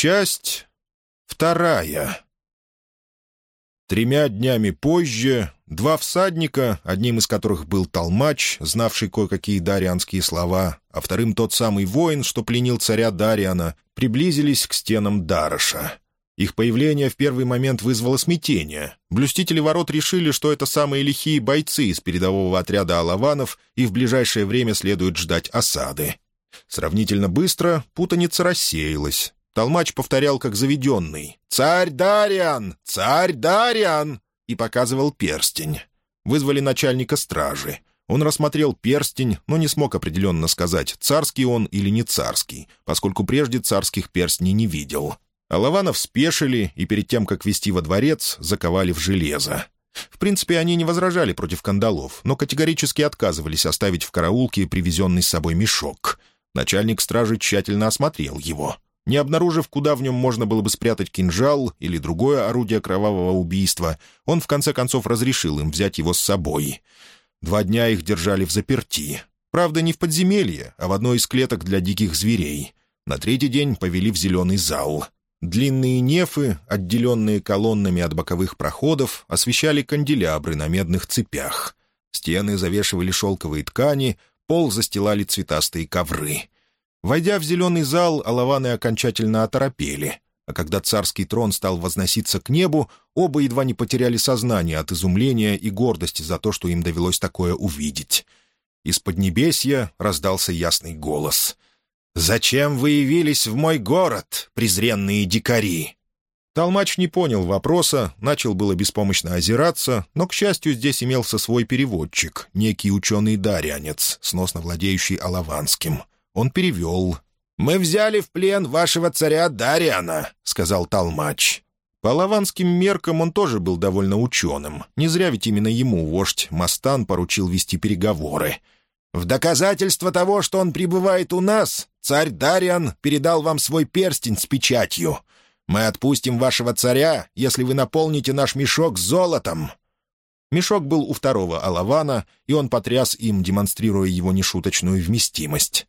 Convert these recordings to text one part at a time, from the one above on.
Часть вторая. Тремя днями позже два всадника, одним из которых был толмач, знавший кое-какие дарианские слова, а вторым тот самый воин, что пленил царя Дариана, приблизились к стенам Дарыша. Их появление в первый момент вызвало смятение. Блюстители ворот решили, что это самые лихие бойцы из передового отряда алаванов, и в ближайшее время следует ждать осады. Сравнительно быстро путаница рассеялась. Толмач повторял, как заведенный. «Царь Дариан! Царь Дариан!» и показывал перстень. Вызвали начальника стражи. Он рассмотрел перстень, но не смог определенно сказать, царский он или не царский, поскольку прежде царских перстней не видел. Алаванов спешили и перед тем, как вести во дворец, заковали в железо. В принципе, они не возражали против кандалов, но категорически отказывались оставить в караулке привезенный с собой мешок. Начальник стражи тщательно осмотрел его — не обнаружив, куда в нем можно было бы спрятать кинжал или другое орудие кровавого убийства, он в конце концов разрешил им взять его с собой. Два дня их держали в заперти. Правда, не в подземелье, а в одной из клеток для диких зверей. На третий день повели в зеленый зал. Длинные нефы, отделенные колоннами от боковых проходов, освещали канделябры на медных цепях. Стены завешивали шелковые ткани, пол застилали цветастые ковры — Войдя в зеленый зал, алаваны окончательно оторопели, а когда царский трон стал возноситься к небу, оба едва не потеряли сознание от изумления и гордости за то, что им довелось такое увидеть. Из поднебесья раздался ясный голос. «Зачем вы явились в мой город, презренные дикари?» Толмач не понял вопроса, начал было беспомощно озираться, но, к счастью, здесь имелся свой переводчик, некий ученый-дарянец, сносно владеющий алаванским — он перевел. «Мы взяли в плен вашего царя Дариана», — сказал Талмач. По лаванским меркам он тоже был довольно ученым. Не зря ведь именно ему вождь Мастан поручил вести переговоры. «В доказательство того, что он пребывает у нас, царь Дариан передал вам свой перстень с печатью. Мы отпустим вашего царя, если вы наполните наш мешок золотом». Мешок был у второго Алавана, и он потряс им, демонстрируя его нешуточную вместимость.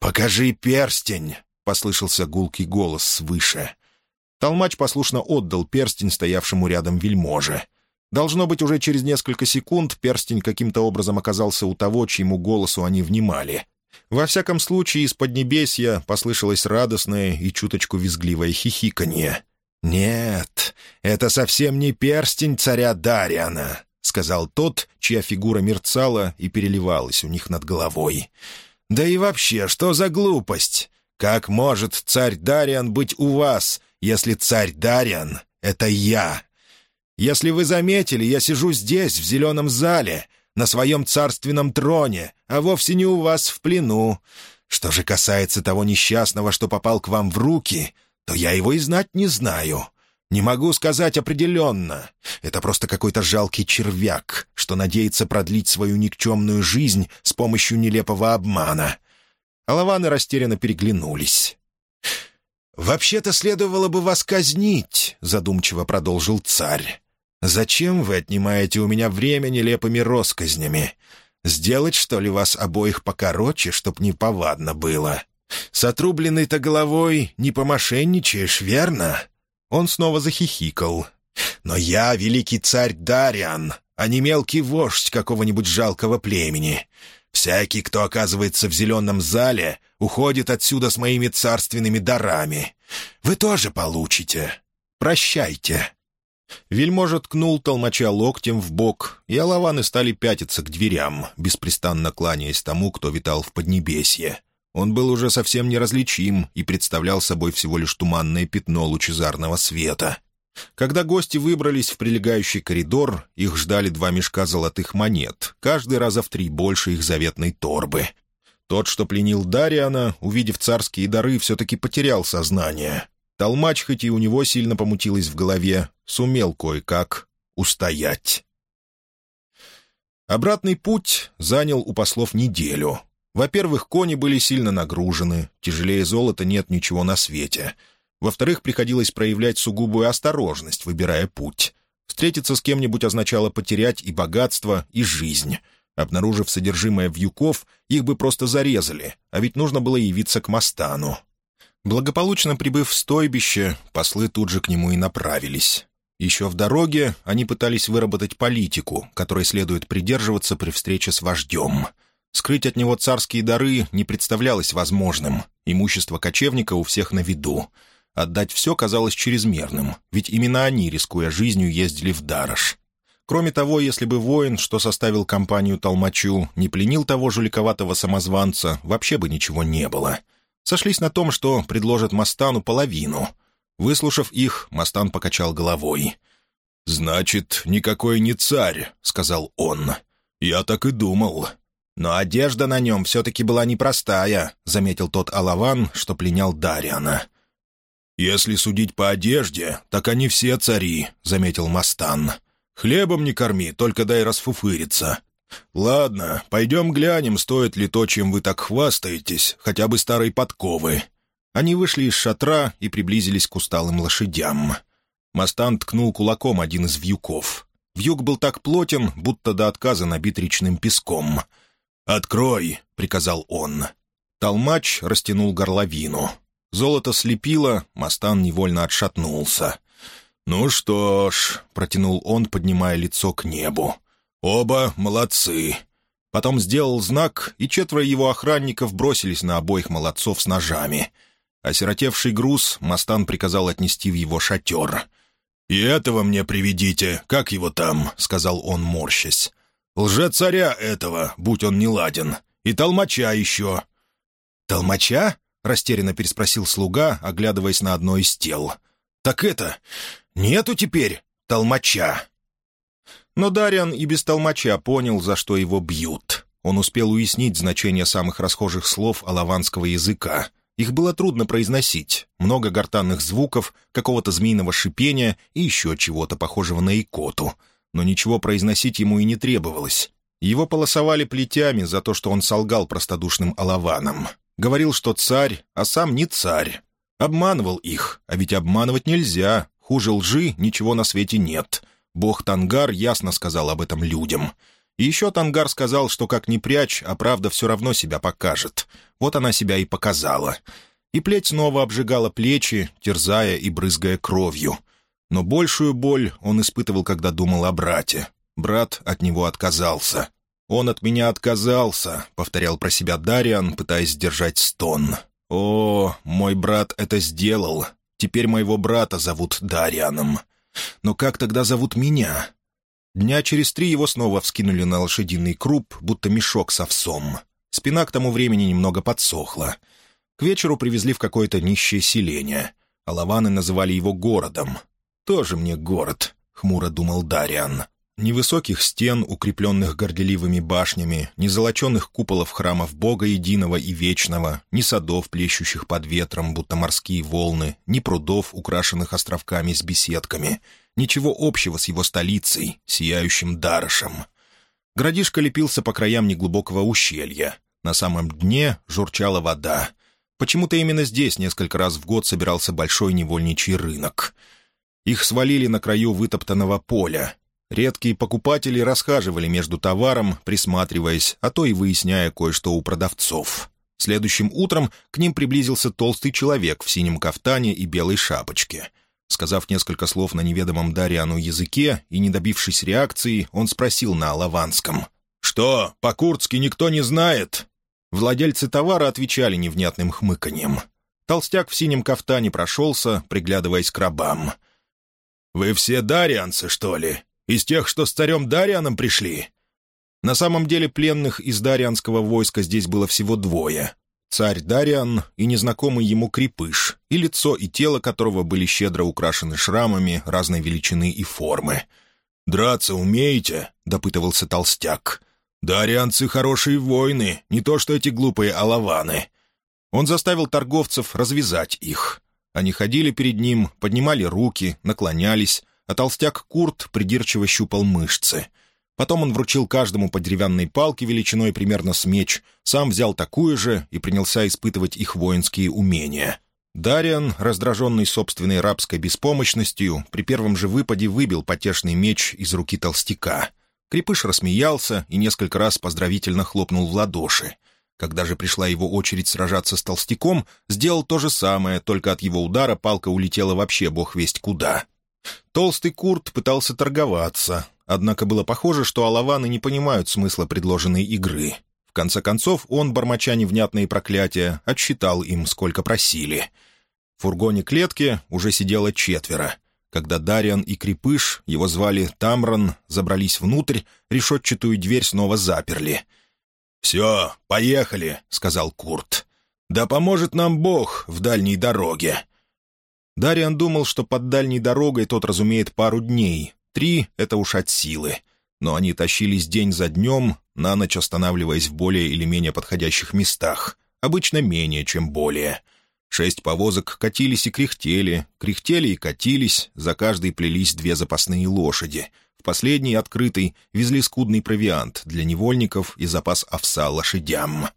«Покажи перстень!» — послышался гулкий голос свыше. Толмач послушно отдал перстень стоявшему рядом вельможе. Должно быть, уже через несколько секунд перстень каким-то образом оказался у того, чьему голосу они внимали. Во всяком случае, из Поднебесья послышалось радостное и чуточку визгливое хихиканье. «Нет, это совсем не перстень царя Дариана», — сказал тот, чья фигура мерцала и переливалась у них над головой. Да и вообще, что за глупость? Как может царь Дариан быть у вас, если царь Дариан — это я? Если вы заметили, я сижу здесь, в зеленом зале, на своем царственном троне, а вовсе не у вас в плену. Что же касается того несчастного, что попал к вам в руки, то я его и знать не знаю. Не могу сказать определенно. Это просто какой-то жалкий червяк, что надеется продлить свою никчемную жизнь с помощью нелепого обмана». Алаваны растерянно переглянулись. «Вообще-то следовало бы вас казнить», — задумчиво продолжил царь. «Зачем вы отнимаете у меня время нелепыми росказнями? Сделать, что ли, вас обоих покороче, чтоб не повадно было? С отрубленной-то головой не помошенничаешь, верно?» Он снова захихикал. «Но я великий царь Дариан, а не мелкий вождь какого-нибудь жалкого племени. Всякий, кто оказывается в зеленом зале, уходит отсюда с моими царственными дарами. Вы тоже получите. Прощайте». Вельможа ткнул толмача локтем в бок, и алаваны стали пятиться к дверям, беспрестанно кланяясь тому, кто витал в Поднебесье. Он был уже совсем неразличим и представлял собой всего лишь туманное пятно лучезарного света. Когда гости выбрались в прилегающий коридор, их ждали два мешка золотых монет, каждый раза в три больше их заветной торбы. Тот, что пленил Дариана, увидев царские дары, все-таки потерял сознание. Толмач, хоть и у него сильно помутилось в голове, сумел кое-как устоять. Обратный путь занял у послов неделю — во-первых, кони были сильно нагружены, тяжелее золота нет ничего на свете. Во-вторых, приходилось проявлять сугубую осторожность, выбирая путь. Встретиться с кем-нибудь означало потерять и богатство, и жизнь. Обнаружив содержимое вьюков, их бы просто зарезали, а ведь нужно было явиться к Мастану. Благополучно прибыв в стойбище, послы тут же к нему и направились. Еще в дороге они пытались выработать политику, которой следует придерживаться при встрече с вождем. Скрыть от него царские дары не представлялось возможным. Имущество кочевника у всех на виду. Отдать все казалось чрезмерным, ведь именно они, рискуя жизнью, ездили в Дарош. Кроме того, если бы воин, что составил компанию Толмачу, не пленил того жуликоватого самозванца, вообще бы ничего не было — сошлись на том, что предложат Мастану половину. Выслушав их, Мастан покачал головой. «Значит, никакой не царь», — сказал он. «Я так и думал». «Но одежда на нем все-таки была непростая», — заметил тот Алаван, что пленял Дариана. «Если судить по одежде, так они все цари», — заметил Мастан. «Хлебом не корми, только дай расфуфыриться. «Ладно, пойдем глянем, стоит ли то, чем вы так хвастаетесь, хотя бы старой подковы». Они вышли из шатра и приблизились к усталым лошадям. Мастан ткнул кулаком один из вьюков. Вьюк был так плотен, будто до отказа набит речным песком. «Открой!» — приказал он. Толмач растянул горловину. Золото слепило, Мастан невольно отшатнулся. «Ну что ж», — протянул он, поднимая лицо к небу, «Оба молодцы». Потом сделал знак, и четверо его охранников бросились на обоих молодцов с ножами. Осиротевший груз Мастан приказал отнести в его шатер. «И этого мне приведите, как его там?» — сказал он, морщась. «Лже-царя этого, будь он неладен, и толмача еще». «Толмача?» — растерянно переспросил слуга, оглядываясь на одно из тел. «Так это... Нету теперь толмача». Но Дариан и без толмача понял, за что его бьют. Он успел уяснить значение самых расхожих слов алаванского языка. Их было трудно произносить. Много гортанных звуков, какого-то змеиного шипения и еще чего-то похожего на икоту. Но ничего произносить ему и не требовалось. Его полосовали плетями за то, что он солгал простодушным алаванам. Говорил, что царь, а сам не царь. Обманывал их, а ведь обманывать нельзя. Хуже лжи ничего на свете нет — Бог Тангар ясно сказал об этом людям. И еще Тангар сказал, что как ни прячь, а правда все равно себя покажет. Вот она себя и показала. И плеть снова обжигала плечи, терзая и брызгая кровью. Но большую боль он испытывал, когда думал о брате. Брат от него отказался. «Он от меня отказался», — повторял про себя Дариан, пытаясь сдержать стон. «О, мой брат это сделал. Теперь моего брата зовут Дарианом. Но как тогда зовут меня? Дня через три его снова вскинули на лошадиный круп, будто мешок с овсом. Спина к тому времени немного подсохла. К вечеру привезли в какое-то нищее селение. Алаваны называли его городом. «Тоже мне город», — хмуро думал Дариан. Ни высоких стен, укрепленных горделивыми башнями, ни золоченных куполов храмов Бога Единого и Вечного, ни садов, плещущих под ветром, будто морские волны, ни прудов, украшенных островками с беседками. Ничего общего с его столицей, сияющим Дарышем. Городишко лепился по краям неглубокого ущелья. На самом дне журчала вода. Почему-то именно здесь несколько раз в год собирался большой невольничий рынок. Их свалили на краю вытоптанного поля, Редкие покупатели расхаживали между товаром, присматриваясь, а то и выясняя кое-что у продавцов. Следующим утром к ним приблизился толстый человек в синем кафтане и белой шапочке. Сказав несколько слов на неведомом Дариану языке и не добившись реакции, он спросил на алаванском. «Что, по-курдски никто не знает?» Владельцы товара отвечали невнятным хмыканьем. Толстяк в синем кафтане прошелся, приглядываясь к рабам. «Вы все дарианцы, что ли?» Из тех, что с царем Дарианом пришли?» На самом деле пленных из дарианского войска здесь было всего двое. Царь Дариан и незнакомый ему крепыш, и лицо и тело которого были щедро украшены шрамами разной величины и формы. «Драться умеете?» — допытывался толстяк. «Дарианцы хорошие воины, не то что эти глупые алаваны». Он заставил торговцев развязать их. Они ходили перед ним, поднимали руки, наклонялись, а толстяк Курт придирчиво щупал мышцы. Потом он вручил каждому по деревянной палке величиной примерно с меч, сам взял такую же и принялся испытывать их воинские умения. Дариан, раздраженный собственной рабской беспомощностью, при первом же выпаде выбил потешный меч из руки толстяка. Крепыш рассмеялся и несколько раз поздравительно хлопнул в ладоши. Когда же пришла его очередь сражаться с толстяком, сделал то же самое, только от его удара палка улетела вообще бог весть куда. Толстый Курт пытался торговаться, однако было похоже, что алаваны не понимают смысла предложенной игры. В конце концов, он, бормоча невнятные проклятия, отсчитал им, сколько просили. В фургоне клетки уже сидело четверо. Когда Дариан и Крепыш, его звали Тамрон, забрались внутрь, решетчатую дверь снова заперли. «Все, поехали», — сказал Курт. «Да поможет нам Бог в дальней дороге». Дариан думал, что под дальней дорогой тот разумеет пару дней. Три — это уж от силы. Но они тащились день за днем, на ночь останавливаясь в более или менее подходящих местах. Обычно менее, чем более. Шесть повозок катились и кряхтели, кряхтели и катились, за каждой плелись две запасные лошади. В последней, открытой, везли скудный провиант для невольников и запас овса лошадям.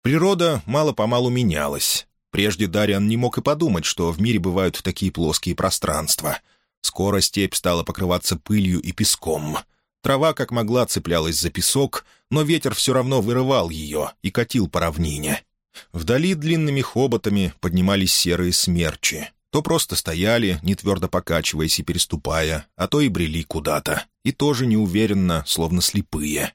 Природа мало-помалу менялась. Прежде Дариан не мог и подумать, что в мире бывают такие плоские пространства. Скоро степь стала покрываться пылью и песком. Трава как могла цеплялась за песок, но ветер все равно вырывал ее и катил по равнине. Вдали длинными хоботами поднимались серые смерчи. То просто стояли, не твердо покачиваясь и переступая, а то и брели куда-то. И тоже неуверенно, словно слепые.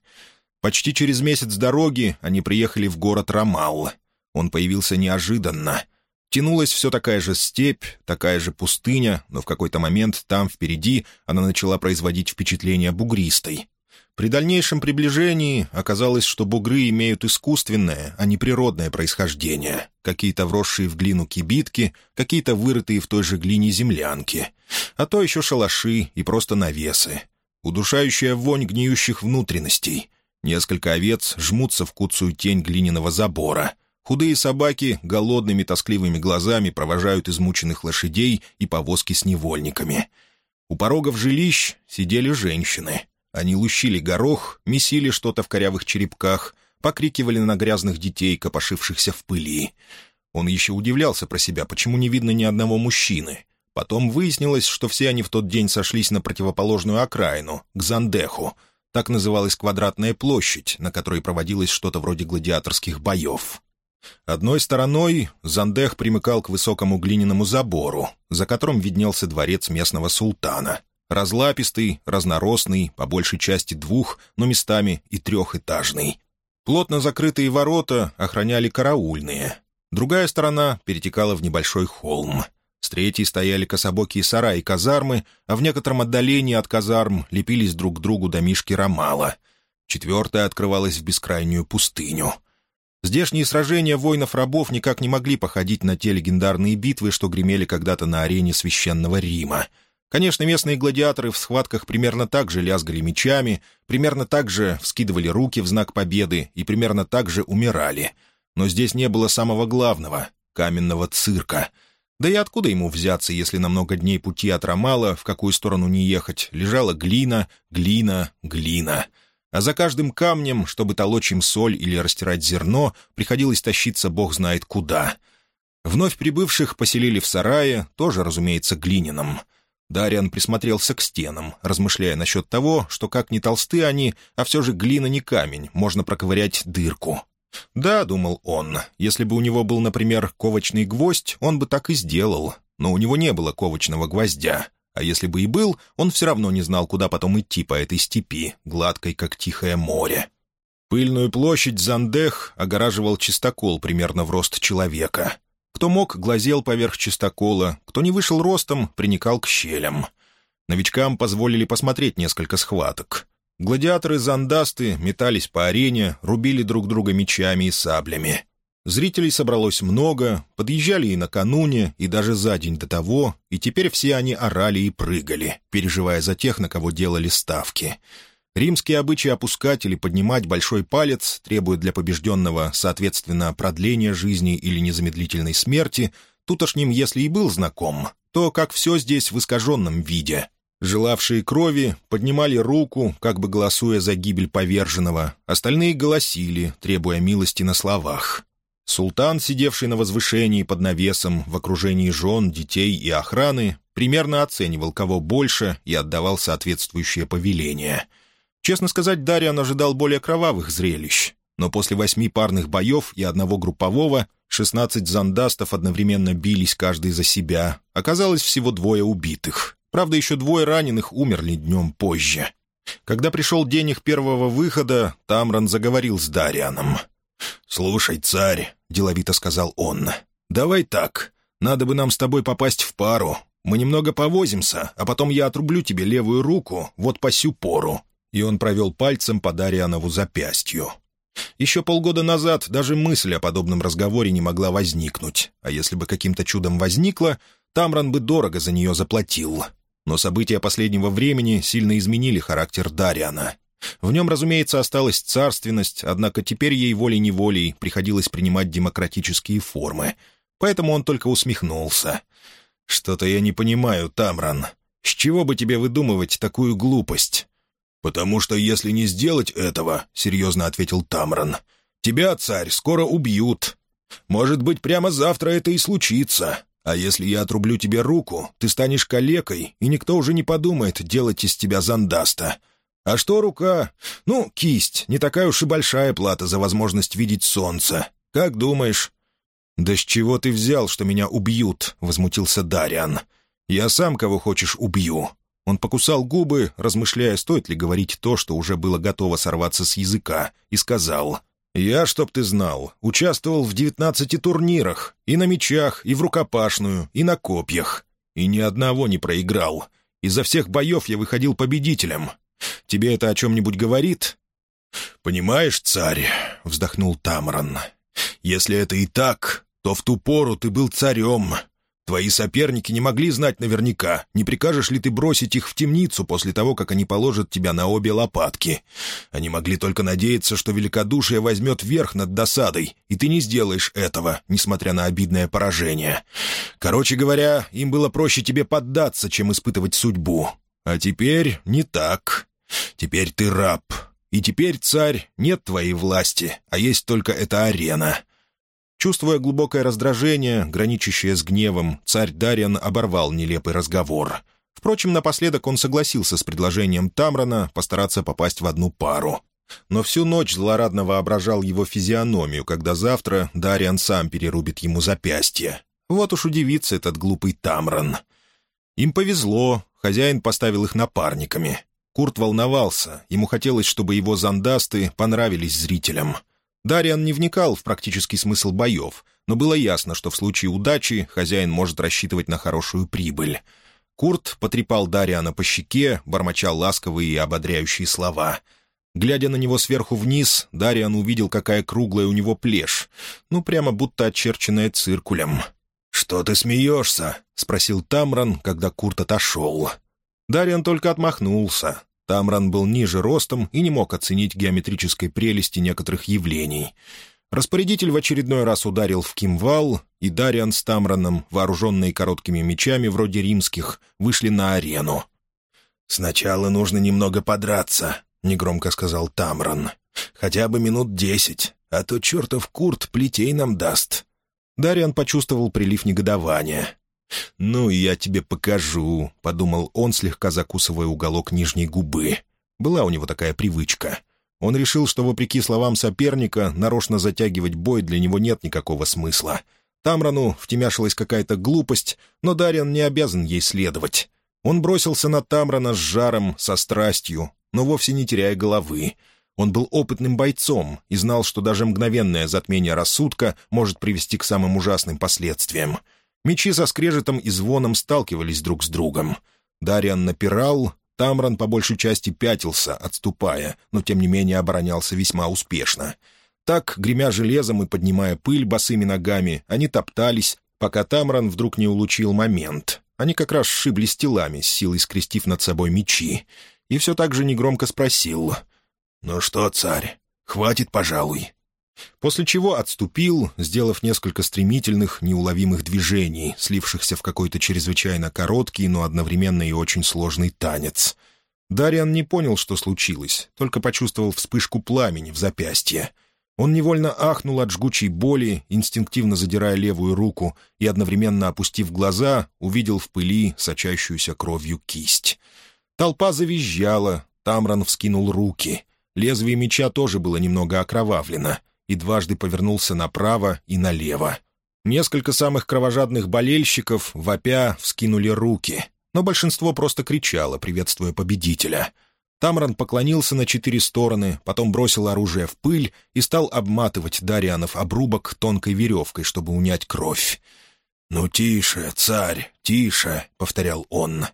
Почти через месяц дороги они приехали в город Рамал — он появился неожиданно. Тянулась все такая же степь, такая же пустыня, но в какой-то момент там, впереди, она начала производить впечатление бугристой. При дальнейшем приближении оказалось, что бугры имеют искусственное, а не природное происхождение. Какие-то вросшие в глину кибитки, какие-то вырытые в той же глине землянки. А то еще шалаши и просто навесы. Удушающая вонь гниющих внутренностей. Несколько овец жмутся в куцую тень глиняного забора — Худые собаки голодными тоскливыми глазами провожают измученных лошадей и повозки с невольниками. У порогов жилищ сидели женщины. Они лущили горох, месили что-то в корявых черепках, покрикивали на грязных детей, копошившихся в пыли. Он еще удивлялся про себя, почему не видно ни одного мужчины. Потом выяснилось, что все они в тот день сошлись на противоположную окраину, к Зандеху. Так называлась квадратная площадь, на которой проводилось что-то вроде гладиаторских боев. Одной стороной Зандех примыкал к высокому глиняному забору, за которым виднелся дворец местного султана. Разлапистый, разноросный, по большей части двух, но местами и трехэтажный. Плотно закрытые ворота охраняли караульные. Другая сторона перетекала в небольшой холм. С третьей стояли кособокие сараи казармы, а в некотором отдалении от казарм лепились друг к другу домишки Ромала. Четвертая открывалась в бескрайнюю пустыню — Здешние сражения воинов-рабов никак не могли походить на те легендарные битвы, что гремели когда-то на арене священного Рима. Конечно, местные гладиаторы в схватках примерно так же лязгали мечами, примерно так же вскидывали руки в знак победы и примерно так же умирали. Но здесь не было самого главного — каменного цирка. Да и откуда ему взяться, если на много дней пути от Ромала, в какую сторону не ехать, лежала глина, глина, глина — а за каждым камнем, чтобы толочь им соль или растирать зерно, приходилось тащиться бог знает куда. Вновь прибывших поселили в сарае, тоже, разумеется, глиняном. Дариан присмотрелся к стенам, размышляя насчет того, что как не толсты они, а все же глина не камень, можно проковырять дырку. «Да», — думал он, — «если бы у него был, например, ковочный гвоздь, он бы так и сделал, но у него не было ковочного гвоздя. А если бы и был, он все равно не знал, куда потом идти по этой степи, гладкой, как тихое море. Пыльную площадь Зандех огораживал чистокол примерно в рост человека. Кто мог, глазел поверх чистокола, кто не вышел ростом, приникал к щелям. Новичкам позволили посмотреть несколько схваток. Гладиаторы-зандасты метались по арене, рубили друг друга мечами и саблями. Зрителей собралось много, подъезжали и накануне, и даже за день до того, и теперь все они орали и прыгали, переживая за тех, на кого делали ставки. Римские обычаи опускать или поднимать большой палец требуют для побежденного, соответственно, продления жизни или незамедлительной смерти, тутошним, если и был знаком, то как все здесь в искаженном виде. Желавшие крови поднимали руку, как бы голосуя за гибель поверженного, остальные голосили, требуя милости на словах. Султан, сидевший на возвышении под навесом в окружении жен, детей и охраны, примерно оценивал кого больше и отдавал соответствующее повеление. Честно сказать, Дариан ожидал более кровавых зрелищ. но после восьми парных боев и одного группового шестнадцать зандастов одновременно бились каждый за себя. Оказалось всего двое убитых. Правда, еще двое раненых умерли днем позже. Когда пришел день их первого выхода, Тамран заговорил с Дарианом. «Слушай, царь», — деловито сказал он, — «давай так. Надо бы нам с тобой попасть в пару. Мы немного повозимся, а потом я отрублю тебе левую руку вот по сю пору». И он провел пальцем по Дарианову запястью. Еще полгода назад даже мысль о подобном разговоре не могла возникнуть, а если бы каким-то чудом возникла, Тамран бы дорого за нее заплатил. Но события последнего времени сильно изменили характер Дариана. В нем, разумеется, осталась царственность, однако теперь ей волей-неволей приходилось принимать демократические формы. Поэтому он только усмехнулся. «Что-то я не понимаю, Тамран. С чего бы тебе выдумывать такую глупость?» «Потому что если не сделать этого, — серьезно ответил Тамран, — тебя, царь, скоро убьют. Может быть, прямо завтра это и случится. А если я отрублю тебе руку, ты станешь калекой, и никто уже не подумает делать из тебя зандаста. А что рука? Ну, кисть, не такая уж и большая плата за возможность видеть солнце. Как думаешь?» «Да с чего ты взял, что меня убьют?» — возмутился Дариан. «Я сам кого хочешь убью. Он покусал губы, размышляя, стоит ли говорить то, что уже было готово сорваться с языка, и сказал, «Я, чтоб ты знал, участвовал в девятнадцати турнирах, и на мечах, и в рукопашную, и на копьях, и ни одного не проиграл. Изо всех боев я выходил победителем. Тебе это о чем-нибудь говорит?» «Понимаешь, царь», — вздохнул Тамран, — «если это и так, то в ту пору ты был царем, Твои соперники не могли знать наверняка, не прикажешь ли ты бросить их в темницу после того, как они положат тебя на обе лопатки. Они могли только надеяться, что великодушие возьмет верх над досадой, и ты не сделаешь этого, несмотря на обидное поражение. Короче говоря, им было проще тебе поддаться, чем испытывать судьбу. А теперь не так. Теперь ты раб. И теперь, царь, нет твоей власти, а есть только эта арена. Чувствуя глубокое раздражение, граничащее с гневом, царь Дариан оборвал нелепый разговор. Впрочем, напоследок он согласился с предложением Тамрана постараться попасть в одну пару. Но всю ночь злорадно воображал его физиономию, когда завтра Дариан сам перерубит ему запястье. Вот уж удивится этот глупый Тамран. Им повезло, хозяин поставил их напарниками. Курт волновался, ему хотелось, чтобы его зандасты понравились зрителям — Дариан не вникал в практический смысл боев, но было ясно, что в случае удачи хозяин может рассчитывать на хорошую прибыль. Курт потрепал Дариана по щеке, бормоча ласковые и ободряющие слова. Глядя на него сверху вниз, Дариан увидел, какая круглая у него плешь, ну, прямо будто очерченная циркулем. «Что ты смеешься?» — спросил Тамран, когда Курт отошел. Дариан только отмахнулся. Тамран был ниже ростом и не мог оценить геометрической прелести некоторых явлений. Распорядитель в очередной раз ударил в кимвал, и Дариан с Тамраном, вооруженные короткими мечами вроде римских, вышли на арену. «Сначала нужно немного подраться», — негромко сказал Тамран. «Хотя бы минут десять, а то чертов Курт плетей нам даст». Дариан почувствовал прилив негодования. «Ну, я тебе покажу», — подумал он, слегка закусывая уголок нижней губы. Была у него такая привычка. Он решил, что, вопреки словам соперника, нарочно затягивать бой для него нет никакого смысла. Тамрану втемяшилась какая-то глупость, но Дарьян не обязан ей следовать. Он бросился на Тамрана с жаром, со страстью, но вовсе не теряя головы. Он был опытным бойцом и знал, что даже мгновенное затмение рассудка может привести к самым ужасным последствиям — Мечи со скрежетом и звоном сталкивались друг с другом. Дариан напирал, Тамран по большей части пятился, отступая, но тем не менее оборонялся весьма успешно. Так, гремя железом и поднимая пыль босыми ногами, они топтались, пока Тамран вдруг не улучил момент. Они как раз сшиблись телами, с силой скрестив над собой мечи. И все так же негромко спросил. «Ну что, царь, хватит, пожалуй. После чего отступил, сделав несколько стремительных, неуловимых движений, слившихся в какой-то чрезвычайно короткий, но одновременно и очень сложный танец. Дариан не понял, что случилось, только почувствовал вспышку пламени в запястье. Он невольно ахнул от жгучей боли, инстинктивно задирая левую руку, и, одновременно опустив глаза, увидел в пыли сочащуюся кровью кисть. Толпа завизжала, Тамран вскинул руки — Лезвие меча тоже было немного окровавлено, и дважды повернулся направо и налево. Несколько самых кровожадных болельщиков, вопя, вскинули руки, но большинство просто кричало, приветствуя победителя. Тамран поклонился на четыре стороны, потом бросил оружие в пыль и стал обматывать Дарианов обрубок тонкой веревкой, чтобы унять кровь. «Ну, тише, царь, тише», — повторял он.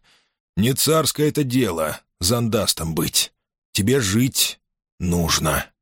«Не царское это дело, зандастом быть. Тебе жить нужно».